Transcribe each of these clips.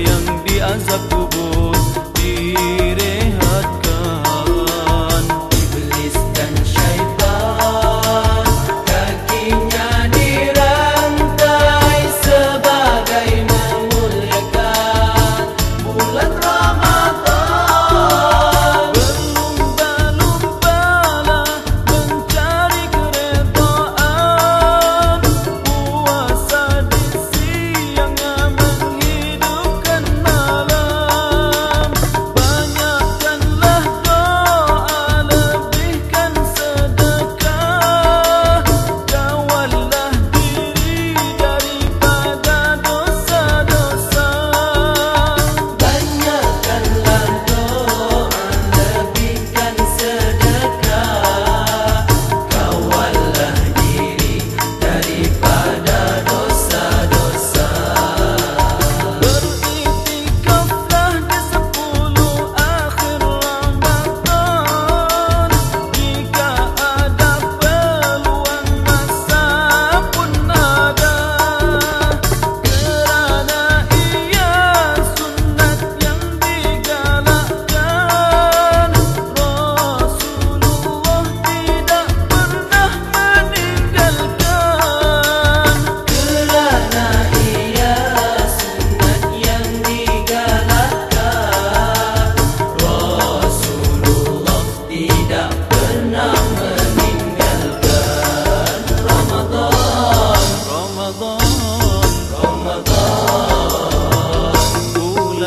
yang diazab kubur.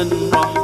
one wrong.